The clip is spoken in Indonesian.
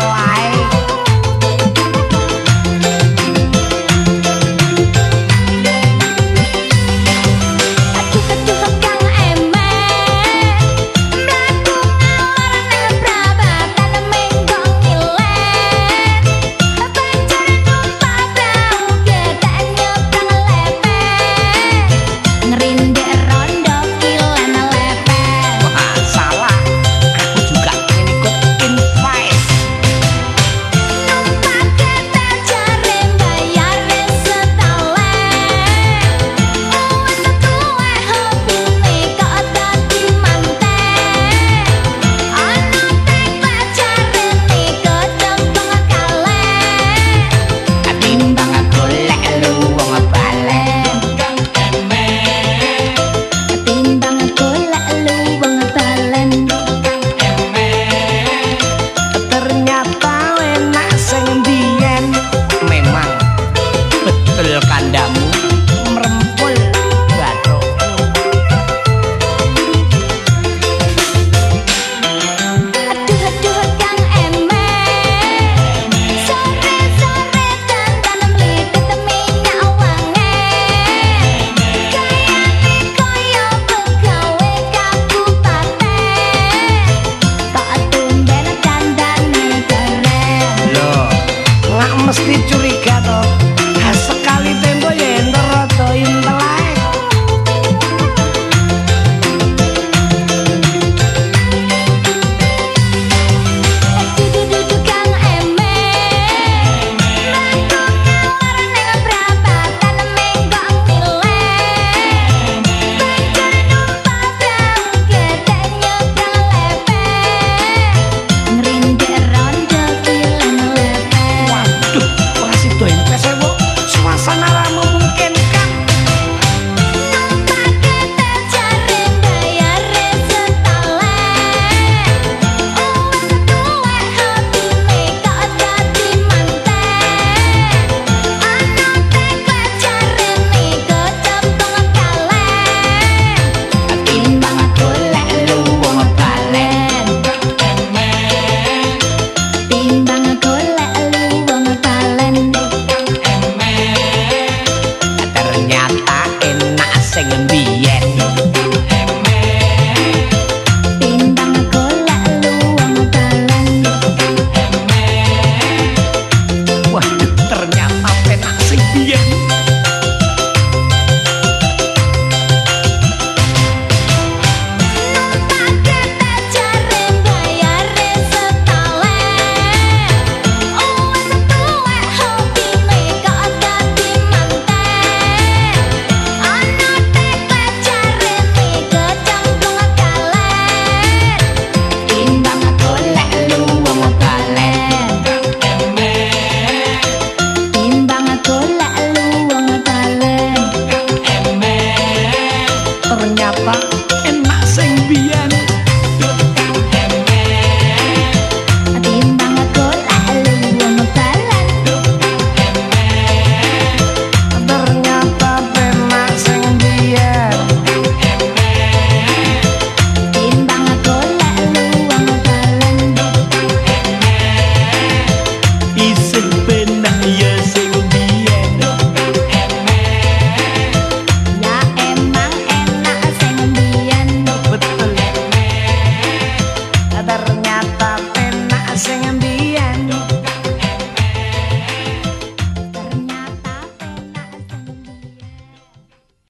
来 betul kandamu. Merempul batu. aduh aduh kang eme sore sore dan tanam lidah temenya kaya kayane koyo pegawai kabupaten. Tak tumben dan dandane keren Lo nggak mesti curiga chẳng làm gì bam